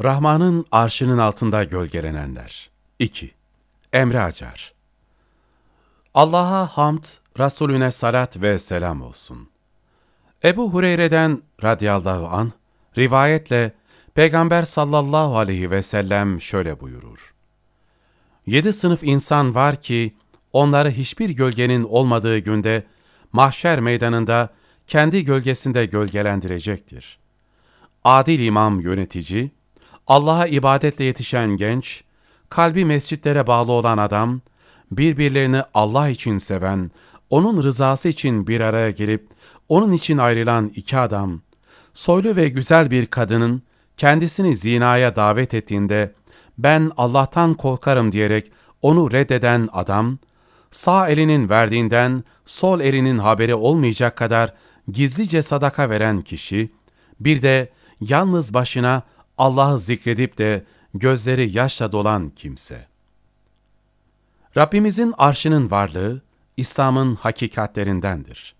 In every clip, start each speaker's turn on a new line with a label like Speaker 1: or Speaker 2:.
Speaker 1: Rahman'ın arşının altında gölgelenenler. 2. Emre Acar Allah'a hamd, Resulüne salat ve selam olsun. Ebu Hureyre'den radıyallahu an rivayetle Peygamber sallallahu aleyhi ve sellem şöyle buyurur. Yedi sınıf insan var ki onları hiçbir gölgenin olmadığı günde mahşer meydanında kendi gölgesinde gölgelendirecektir. Adil imam yönetici, Allah'a ibadetle yetişen genç, kalbi mescitlere bağlı olan adam, birbirlerini Allah için seven, onun rızası için bir araya gelip, onun için ayrılan iki adam, soylu ve güzel bir kadının kendisini zinaya davet ettiğinde, ben Allah'tan korkarım diyerek onu reddeden adam, sağ elinin verdiğinden sol elinin haberi olmayacak kadar gizlice sadaka veren kişi, bir de yalnız başına Allah'ı zikredip de gözleri yaşla dolan kimse. Rabbimizin arşının varlığı, İslam'ın hakikatlerindendir.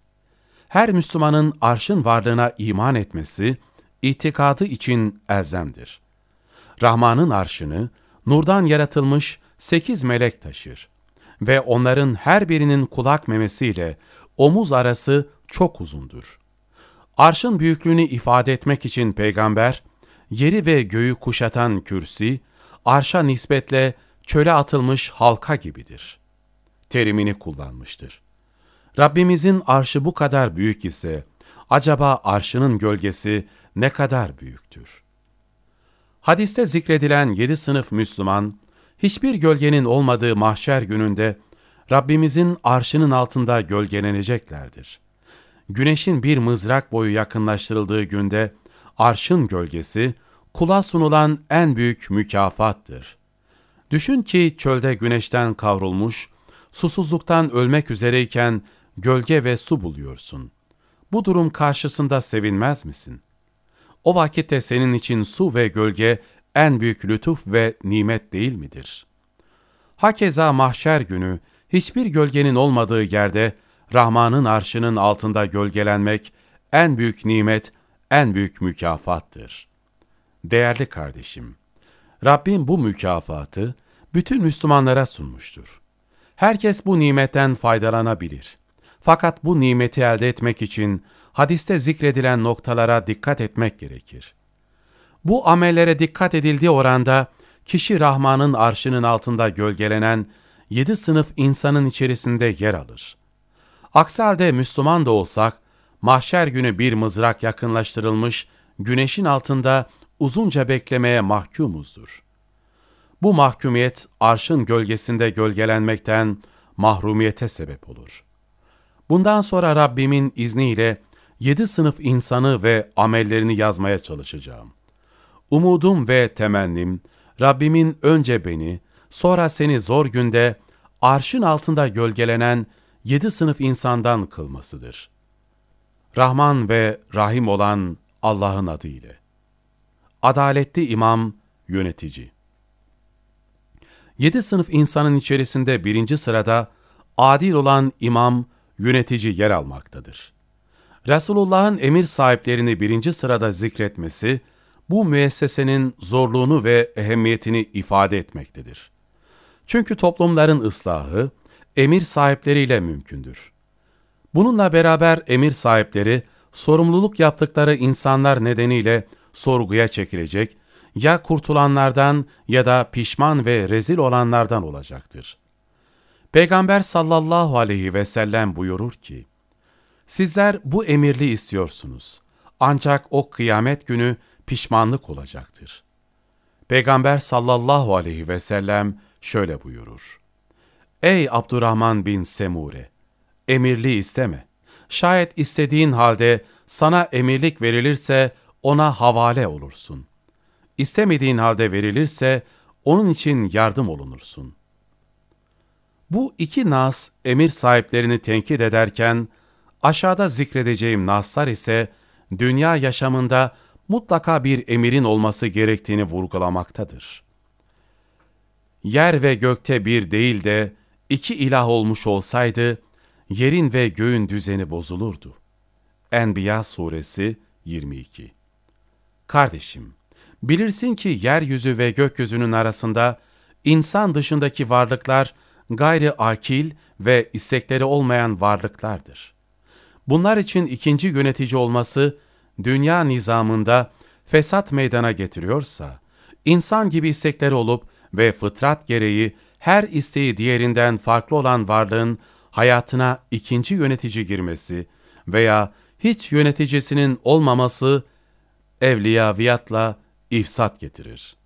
Speaker 1: Her Müslümanın arşın varlığına iman etmesi, itikadı için elzemdir. Rahman'ın arşını, nurdan yaratılmış sekiz melek taşır ve onların her birinin kulak memesiyle omuz arası çok uzundur. Arşın büyüklüğünü ifade etmek için peygamber, yeri ve göğü kuşatan kürsi, arşa nispetle çöle atılmış halka gibidir. Terimini kullanmıştır. Rabbimizin arşı bu kadar büyük ise, acaba arşının gölgesi ne kadar büyüktür? Hadiste zikredilen yedi sınıf Müslüman, hiçbir gölgenin olmadığı mahşer gününde Rabbimizin arşının altında gölgeleneceklerdir. Güneşin bir mızrak boyu yakınlaştırıldığı günde arşın gölgesi kula sunulan en büyük mükafattır. Düşün ki çölde güneşten kavrulmuş, susuzluktan ölmek üzereyken gölge ve su buluyorsun. Bu durum karşısında sevinmez misin? O vakitte senin için su ve gölge en büyük lütuf ve nimet değil midir? Hakeza mahşer günü hiçbir gölgenin olmadığı yerde Rahman'ın arşının altında gölgelenmek en büyük nimet, en büyük mükafattır. Değerli kardeşim, Rabbim bu mükafatı bütün Müslümanlara sunmuştur. Herkes bu nimetten faydalanabilir. Fakat bu nimeti elde etmek için hadiste zikredilen noktalara dikkat etmek gerekir. Bu amellere dikkat edildiği oranda kişi Rahman'ın arşının altında gölgelenen yedi sınıf insanın içerisinde yer alır. Aksi halde Müslüman da olsak, mahşer günü bir mızrak yakınlaştırılmış, güneşin altında uzunca beklemeye mahkumuzdur. Bu mahkumiyet arşın gölgesinde gölgelenmekten mahrumiyete sebep olur. Bundan sonra Rabbimin izniyle yedi sınıf insanı ve amellerini yazmaya çalışacağım. Umudum ve temennim, Rabbimin önce beni, sonra seni zor günde, arşın altında gölgelenen yedi sınıf insandan kılmasıdır. Rahman ve Rahim olan Allah'ın adıyla. Adaletli imam, yönetici. Yedi sınıf insanın içerisinde birinci sırada adil olan imam, yönetici yer almaktadır. Resulullah'ın emir sahiplerini birinci sırada zikretmesi, bu müessesenin zorluğunu ve ehemmiyetini ifade etmektedir. Çünkü toplumların ıslahı, emir sahipleriyle mümkündür. Bununla beraber emir sahipleri, sorumluluk yaptıkları insanlar nedeniyle sorguya çekilecek, ya kurtulanlardan ya da pişman ve rezil olanlardan olacaktır. Peygamber sallallahu aleyhi ve sellem buyurur ki, Sizler bu emirli istiyorsunuz. Ancak o kıyamet günü pişmanlık olacaktır. Peygamber sallallahu aleyhi ve sellem şöyle buyurur. Ey Abdurrahman bin Semure! Emirli isteme. Şayet istediğin halde sana emirlik verilirse ona havale olursun. İstemediğin halde verilirse onun için yardım olunursun. Bu iki nas emir sahiplerini tenkit ederken, aşağıda zikredeceğim naslar ise dünya yaşamında mutlaka bir emirin olması gerektiğini vurgulamaktadır. Yer ve gökte bir değil de iki ilah olmuş olsaydı, yerin ve göğün düzeni bozulurdu. Enbiya suresi 22 Kardeşim, Bilirsin ki yeryüzü ve gökyüzünün arasında insan dışındaki varlıklar gayri akil ve istekleri olmayan varlıklardır. Bunlar için ikinci yönetici olması dünya nizamında fesat meydana getiriyorsa, insan gibi istekleri olup ve fıtrat gereği her isteği diğerinden farklı olan varlığın hayatına ikinci yönetici girmesi veya hiç yöneticisinin olmaması evliyaviyatla ifsat getirir.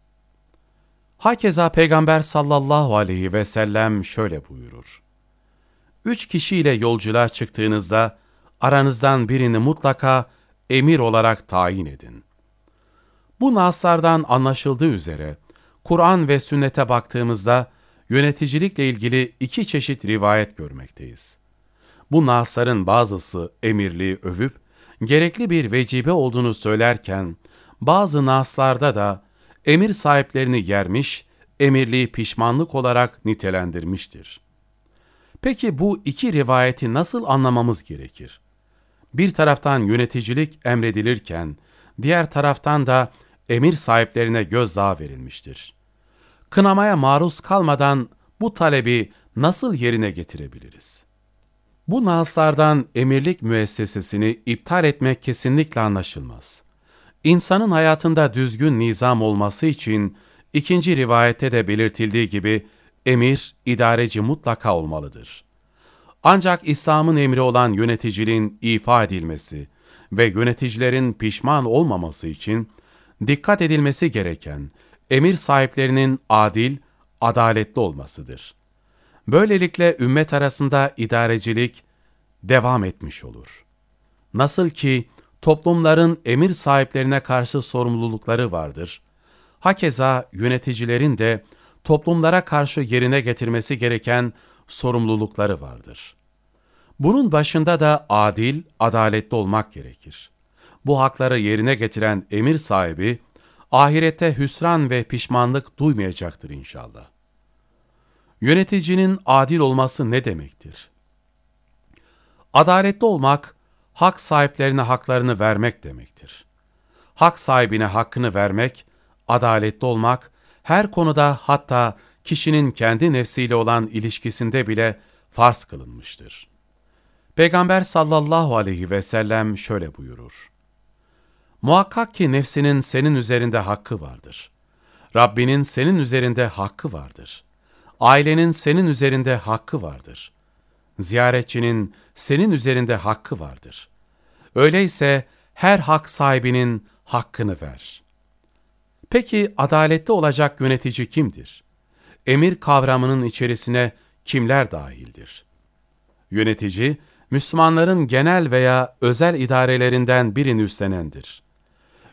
Speaker 1: Hakeza Peygamber sallallahu aleyhi ve sellem şöyle buyurur. Üç kişiyle yolculuğa çıktığınızda aranızdan birini mutlaka emir olarak tayin edin. Bu naslardan anlaşıldığı üzere Kur'an ve sünnete baktığımızda yöneticilikle ilgili iki çeşit rivayet görmekteyiz. Bu nasların bazısı emirliği övüp, gerekli bir vecibe olduğunu söylerken, bazı naslarda da emir sahiplerini yermiş, emirliği pişmanlık olarak nitelendirmiştir. Peki bu iki rivayeti nasıl anlamamız gerekir? Bir taraftan yöneticilik emredilirken, diğer taraftan da emir sahiplerine gözdağı verilmiştir. Kınamaya maruz kalmadan bu talebi nasıl yerine getirebiliriz? Bu naslardan emirlik müessesesini iptal etmek kesinlikle anlaşılmaz. İnsanın hayatında düzgün nizam olması için ikinci rivayette de belirtildiği gibi emir, idareci mutlaka olmalıdır. Ancak İslam'ın emri olan yöneticiliğin ifa edilmesi ve yöneticilerin pişman olmaması için dikkat edilmesi gereken emir sahiplerinin adil, adaletli olmasıdır. Böylelikle ümmet arasında idarecilik devam etmiş olur. Nasıl ki toplumların emir sahiplerine karşı sorumlulukları vardır, hakeza yöneticilerin de toplumlara karşı yerine getirmesi gereken sorumlulukları vardır. Bunun başında da adil, adaletli olmak gerekir. Bu hakları yerine getiren emir sahibi, ahirette hüsran ve pişmanlık duymayacaktır inşallah. Yöneticinin adil olması ne demektir? Adaletli olmak, hak sahiplerine haklarını vermek demektir. Hak sahibine hakkını vermek, adaletli olmak, her konuda hatta kişinin kendi nefsiyle olan ilişkisinde bile farz kılınmıştır. Peygamber sallallahu aleyhi ve sellem şöyle buyurur. Muhakkak ki nefsinin senin üzerinde hakkı vardır. Rabbinin senin üzerinde hakkı vardır. Ailenin senin üzerinde hakkı vardır. Ziyaretçinin senin üzerinde hakkı vardır. Öyleyse her hak sahibinin hakkını ver. Peki adaletli olacak yönetici kimdir? Emir kavramının içerisine kimler dahildir? Yönetici, Müslümanların genel veya özel idarelerinden birini üstlenendir.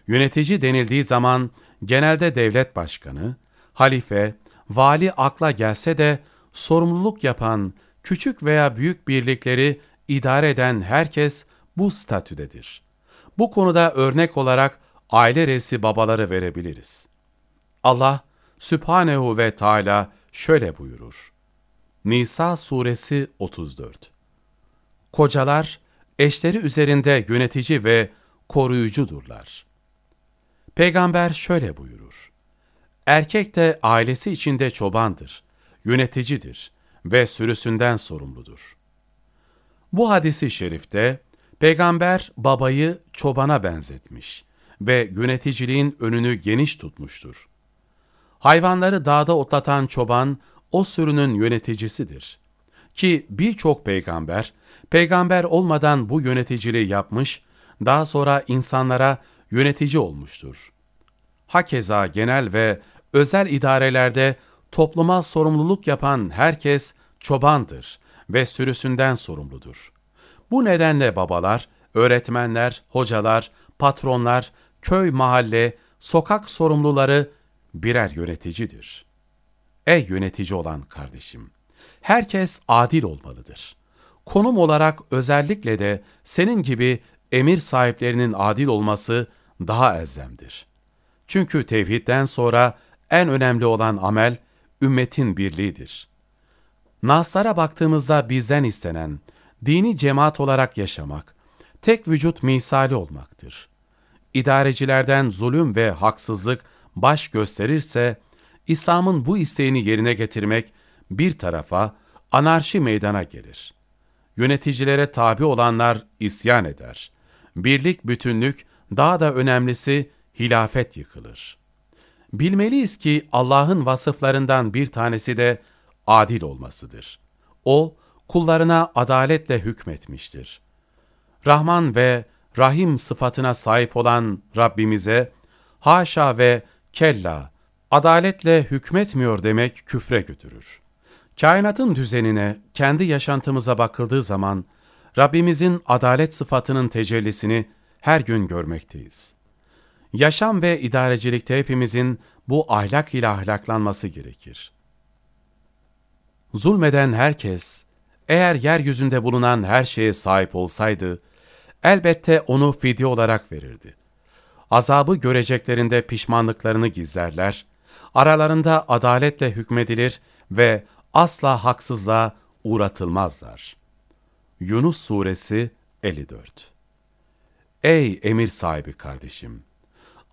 Speaker 1: Yönetici denildiği zaman genelde devlet başkanı, halife, vali akla gelse de sorumluluk yapan küçük veya büyük birlikleri idare eden herkes bu statüdedir. Bu konuda örnek olarak aile reisi babaları verebiliriz. Allah Sübhanehu ve Teala şöyle buyurur. Nisa suresi 34 Kocalar, eşleri üzerinde yönetici ve koruyucudurlar. Peygamber şöyle buyurur. Erkek de ailesi içinde çobandır, yöneticidir ve sürüsünden sorumludur. Bu hadisi şerifte Peygamber babayı çobana benzetmiş ve yöneticiliğin önünü geniş tutmuştur. Hayvanları dağda otlatan çoban o sürünün yöneticisidir. Ki birçok peygamber, peygamber olmadan bu yöneticiliği yapmış, daha sonra insanlara yönetici olmuştur. Hakeza genel ve özel idarelerde topluma sorumluluk yapan herkes çobandır ve sürüsünden sorumludur. Bu nedenle babalar, öğretmenler, hocalar, patronlar, köy, mahalle, sokak sorumluları birer yöneticidir. Ey yönetici olan kardeşim! Herkes adil olmalıdır. Konum olarak özellikle de senin gibi emir sahiplerinin adil olması daha elzemdir. Çünkü tevhidden sonra en önemli olan amel, ümmetin birliğidir. Naslara baktığımızda bizden istenen, dini cemaat olarak yaşamak, tek vücut misali olmaktır. İdarecilerden zulüm ve haksızlık baş gösterirse, İslam'ın bu isteğini yerine getirmek bir tarafa anarşi meydana gelir. Yöneticilere tabi olanlar isyan eder. Birlik, bütünlük, daha da önemlisi hilafet yıkılır. Bilmeliyiz ki Allah'ın vasıflarından bir tanesi de adil olmasıdır. O, kullarına adaletle hükmetmiştir. Rahman ve Rahim sıfatına sahip olan Rabbimize, haşa ve kella, adaletle hükmetmiyor demek küfre götürür. Kainatın düzenine, kendi yaşantımıza bakıldığı zaman, Rabbimizin adalet sıfatının tecellisini her gün görmekteyiz. Yaşam ve idarecilikte hepimizin bu ahlak ile ahlaklanması gerekir. Zulmeden herkes, eğer yeryüzünde bulunan her şeye sahip olsaydı, elbette onu fidye olarak verirdi. Azabı göreceklerinde pişmanlıklarını gizlerler, aralarında adaletle hükmedilir ve asla haksızlığa uğratılmazlar. Yunus Suresi 54 Ey emir sahibi kardeşim!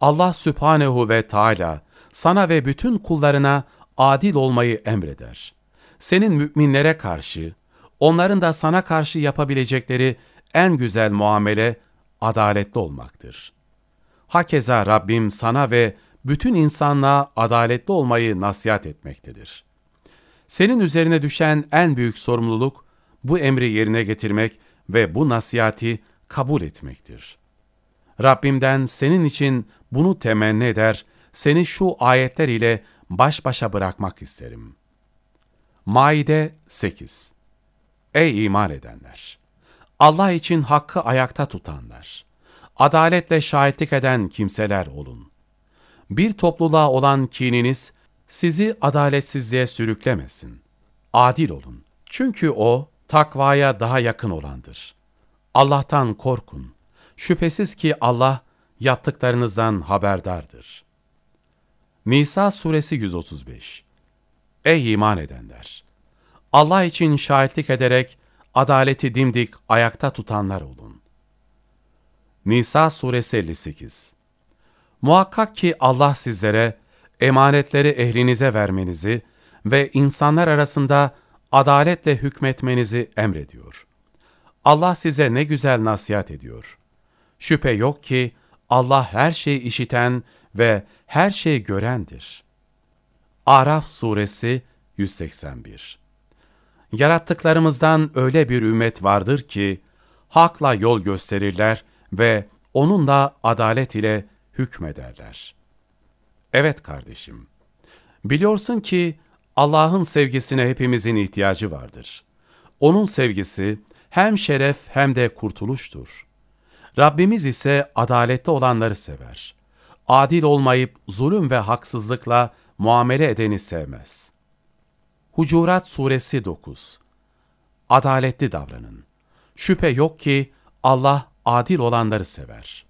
Speaker 1: Allah Sübhanehu ve Teala sana ve bütün kullarına adil olmayı emreder. Senin müminlere karşı, onların da sana karşı yapabilecekleri en güzel muamele adaletli olmaktır. Hakeza Rabbim sana ve bütün insanlığa adaletli olmayı nasihat etmektedir. Senin üzerine düşen en büyük sorumluluk bu emri yerine getirmek ve bu nasihati kabul etmektir. Rabbimden senin için bunu temenni eder, seni şu ayetler ile baş başa bırakmak isterim. Maide 8 Ey iman edenler! Allah için hakkı ayakta tutanlar, adaletle şahitlik eden kimseler olun. Bir topluluğa olan kininiz sizi adaletsizliğe sürüklemesin. Adil olun. Çünkü o takvaya daha yakın olandır. Allah'tan korkun. Şüphesiz ki Allah yaptıklarınızdan haberdardır. Nisa suresi 135 Ey iman edenler! Allah için şahitlik ederek adaleti dimdik ayakta tutanlar olun. Nisa suresi 58 Muhakkak ki Allah sizlere emanetleri ehlinize vermenizi ve insanlar arasında adaletle hükmetmenizi emrediyor. Allah size ne güzel nasihat ediyor. Şüphe yok ki Allah her şeyi işiten ve her şeyi görendir. Araf suresi 181 Yarattıklarımızdan öyle bir ümmet vardır ki, hakla yol gösterirler ve onunla adalet ile hükmederler. Evet kardeşim, biliyorsun ki Allah'ın sevgisine hepimizin ihtiyacı vardır. Onun sevgisi hem şeref hem de kurtuluştur. Rabbimiz ise adaletli olanları sever. Adil olmayıp zulüm ve haksızlıkla muamele edeni sevmez. Hucurat Suresi 9 Adaletli davranın. Şüphe yok ki Allah adil olanları sever.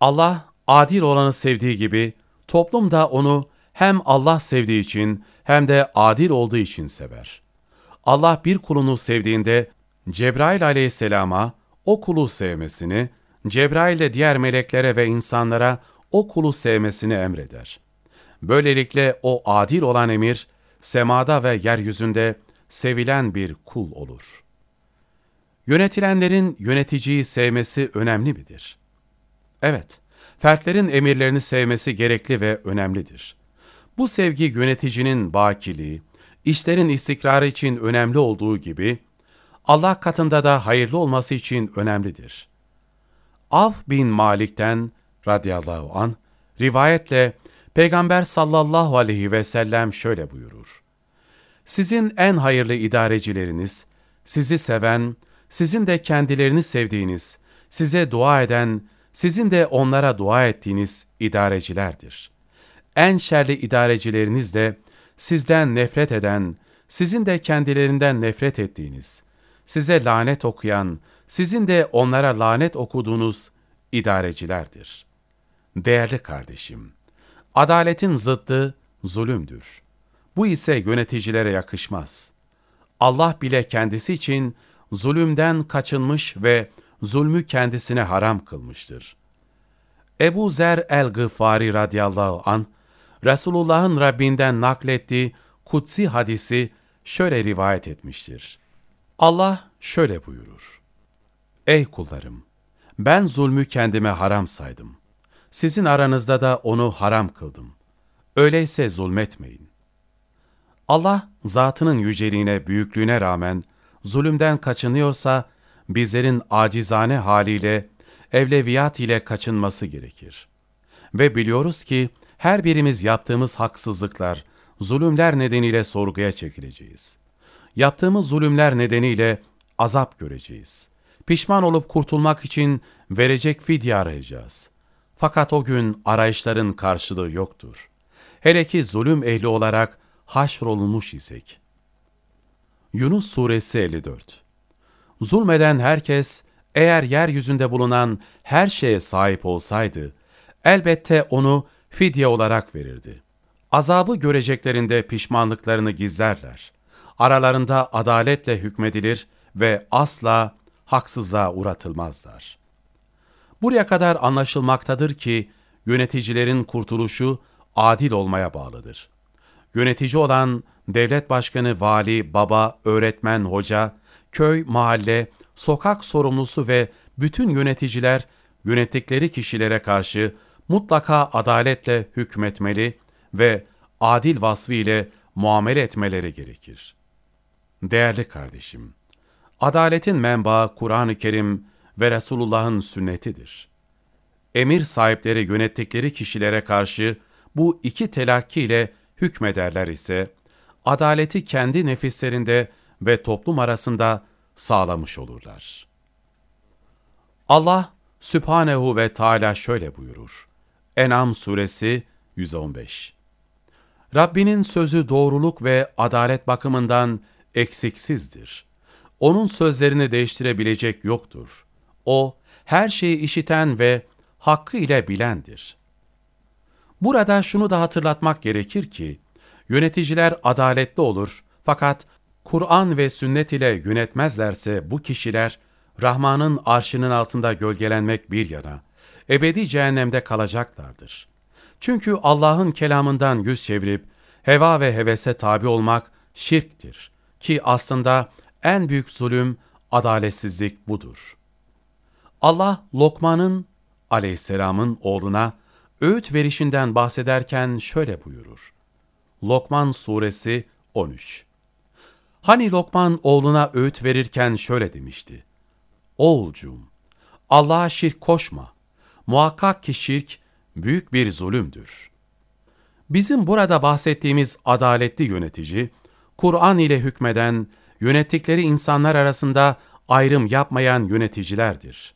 Speaker 1: Allah adil olanı sevdiği gibi toplum da onu hem Allah sevdiği için hem de adil olduğu için sever. Allah bir kulunu sevdiğinde Cebrail aleyhisselama o kulu sevmesini, Cebrail de diğer meleklere ve insanlara o kulu sevmesini emreder. Böylelikle o adil olan emir, semada ve yeryüzünde sevilen bir kul olur. Yönetilenlerin yöneticiyi sevmesi önemli midir? Evet, fertlerin emirlerini sevmesi gerekli ve önemlidir. Bu sevgi yöneticinin bakiliği, işlerin istikrarı için önemli olduğu gibi, Allah katında da hayırlı olması için önemlidir. Av bin Malik'ten radıyallahu an rivayetle Peygamber sallallahu aleyhi ve sellem şöyle buyurur. Sizin en hayırlı idarecileriniz, sizi seven, sizin de kendilerini sevdiğiniz, size dua eden, sizin de onlara dua ettiğiniz idarecilerdir. En şerli idarecileriniz de sizden nefret eden, sizin de kendilerinden nefret ettiğiniz, size lanet okuyan, sizin de onlara lanet okuduğunuz idarecilerdir. Değerli kardeşim, adaletin zıddı zulümdür. Bu ise yöneticilere yakışmaz. Allah bile kendisi için zulümden kaçınmış ve zulmü kendisine haram kılmıştır. Ebu Zer el-Gıfari radıyallahu an Resulullah'ın Rabbinden naklettiği kutsi hadisi şöyle rivayet etmiştir. Allah şöyle buyurur. Ey kullarım! Ben zulmü kendime haram saydım. Sizin aranızda da onu haram kıldım. Öyleyse zulmetmeyin. Allah, zatının yüceliğine, büyüklüğüne rağmen zulümden kaçınıyorsa, bizlerin acizane haliyle, evleviyat ile kaçınması gerekir. Ve biliyoruz ki, her birimiz yaptığımız haksızlıklar, zulümler nedeniyle sorguya çekileceğiz. Yaptığımız zulümler nedeniyle azap göreceğiz. Pişman olup kurtulmak için verecek fidye arayacağız. Fakat o gün arayışların karşılığı yoktur. Hele ki zulüm ehli olarak haşrolunmuş isek. Yunus Suresi 54 Zulmeden herkes, eğer yeryüzünde bulunan her şeye sahip olsaydı, elbette onu fidye olarak verirdi. Azabı göreceklerinde pişmanlıklarını gizlerler. Aralarında adaletle hükmedilir ve asla haksızlığa uğratılmazlar. Buraya kadar anlaşılmaktadır ki yöneticilerin kurtuluşu adil olmaya bağlıdır. Yönetici olan devlet başkanı, vali, baba, öğretmen, hoca, köy, mahalle, sokak sorumlusu ve bütün yöneticiler yönettikleri kişilere karşı mutlaka adaletle hükmetmeli ve adil vasfı ile muamele etmeleri gerekir. Değerli kardeşim, adaletin menbaı Kur'an-ı Kerim ve Resulullah'ın sünnetidir. Emir sahipleri yönettikleri kişilere karşı bu iki telakki ile hükmederler ise, adaleti kendi nefislerinde ve toplum arasında sağlamış olurlar. Allah Sübhanehu ve Teala şöyle buyurur. En'am suresi 115 Rabbinin sözü doğruluk ve adalet bakımından eksiksizdir. Onun sözlerini değiştirebilecek yoktur. O, her şeyi işiten ve hakkı ile bilendir. Burada şunu da hatırlatmak gerekir ki, yöneticiler adaletli olur fakat Kur'an ve sünnet ile yönetmezlerse bu kişiler, Rahman'ın arşının altında gölgelenmek bir yana, ebedi cehennemde kalacaklardır. Çünkü Allah'ın kelamından yüz çevirip, heva ve hevese tabi olmak şirktir. Ki aslında en büyük zulüm, adaletsizlik budur. Allah, Lokman'ın aleyhisselamın oğluna öğüt verişinden bahsederken şöyle buyurur. Lokman Suresi 13 Hani Lokman oğluna öğüt verirken şöyle demişti. Oğulcum, Allah'a şirk koşma. Muhakkak ki şirk büyük bir zulümdür. Bizim burada bahsettiğimiz adaletli yönetici, Kur'an ile hükmeden, yönettikleri insanlar arasında ayrım yapmayan yöneticilerdir.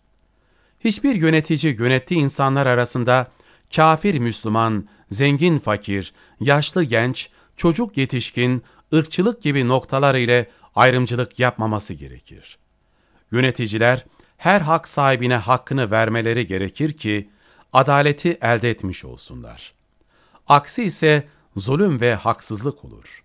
Speaker 1: Hiçbir yönetici yönettiği insanlar arasında kafir Müslüman, zengin fakir, yaşlı genç, çocuk yetişkin, ırkçılık gibi noktalar ile ayrımcılık yapmaması gerekir. Yöneticiler her hak sahibine hakkını vermeleri gerekir ki adaleti elde etmiş olsunlar. Aksi ise zulüm ve haksızlık olur.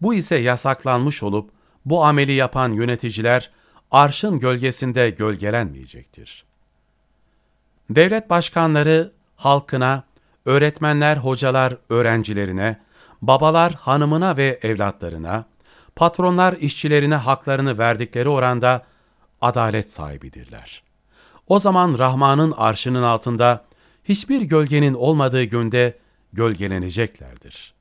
Speaker 1: Bu ise yasaklanmış olup bu ameli yapan yöneticiler arşın gölgesinde gölgelenmeyecektir. Devlet başkanları halkına, öğretmenler, hocalar öğrencilerine, babalar hanımına ve evlatlarına, patronlar işçilerine haklarını verdikleri oranda adalet sahibidirler. O zaman Rahman'ın arşının altında hiçbir gölgenin olmadığı günde gölgeleneceklerdir.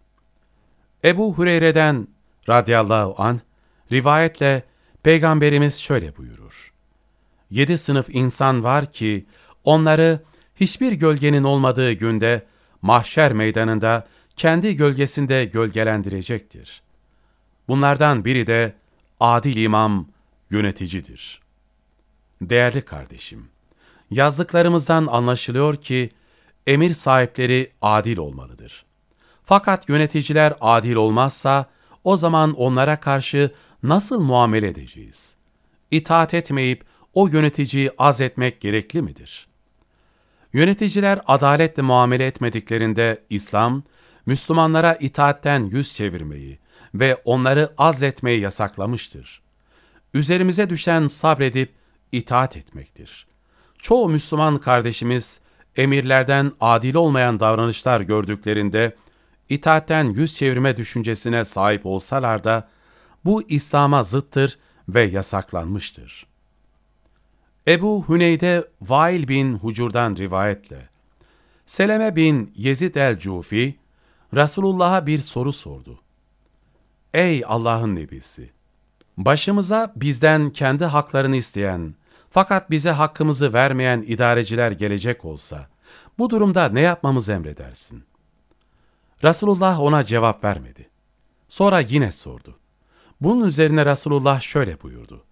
Speaker 1: Ebu Hureyre'den radıyallahu an rivayetle Peygamberimiz şöyle buyurur. Yedi sınıf insan var ki onları hiçbir gölgenin olmadığı günde mahşer meydanında kendi gölgesinde gölgelendirecektir. Bunlardan biri de adil imam, yöneticidir. Değerli kardeşim, yazdıklarımızdan anlaşılıyor ki emir sahipleri adil olmalıdır. Fakat yöneticiler adil olmazsa o zaman onlara karşı nasıl muamele edeceğiz? İtaat etmeyip o yöneticiyi az etmek gerekli midir? Yöneticiler adaletle muamele etmediklerinde İslam, Müslümanlara itaatten yüz çevirmeyi ve onları azletmeyi yasaklamıştır. Üzerimize düşen sabredip itaat etmektir. Çoğu Müslüman kardeşimiz emirlerden adil olmayan davranışlar gördüklerinde itaatten yüz çevirme düşüncesine sahip olsalar da, bu İslam'a zıttır ve yasaklanmıştır. Ebu Hüneyde Vail bin Hucur'dan rivayetle, Seleme bin Yezid el-Cufi, Resulullah'a bir soru sordu. Ey Allah'ın nebisi! Başımıza bizden kendi haklarını isteyen, fakat bize hakkımızı vermeyen idareciler gelecek olsa, bu durumda ne yapmamızı emredersin? Resulullah ona cevap vermedi. Sonra yine sordu. Bunun üzerine Resulullah şöyle buyurdu.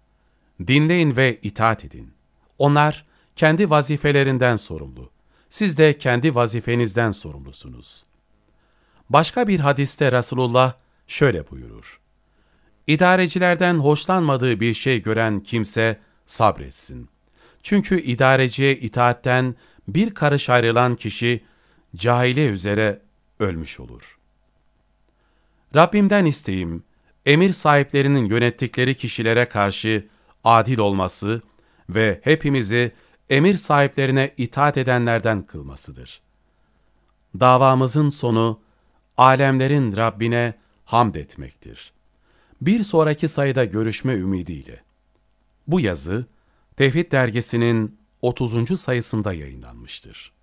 Speaker 1: Dinleyin ve itaat edin. Onlar kendi vazifelerinden sorumlu. Siz de kendi vazifenizden sorumlusunuz. Başka bir hadiste Resulullah şöyle buyurur. İdarecilerden hoşlanmadığı bir şey gören kimse sabretsin. Çünkü idareciye itaatten bir karış ayrılan kişi cahile üzere ölmüş olur. Rabbimden isteğim, emir sahiplerinin yönettikleri kişilere karşı adil olması ve hepimizi emir sahiplerine itaat edenlerden kılmasıdır. Davamızın sonu, alemlerin Rabbine hamd etmektir. Bir sonraki sayıda görüşme ümidiyle. Bu yazı, Tevhid dergisinin 30. sayısında yayınlanmıştır.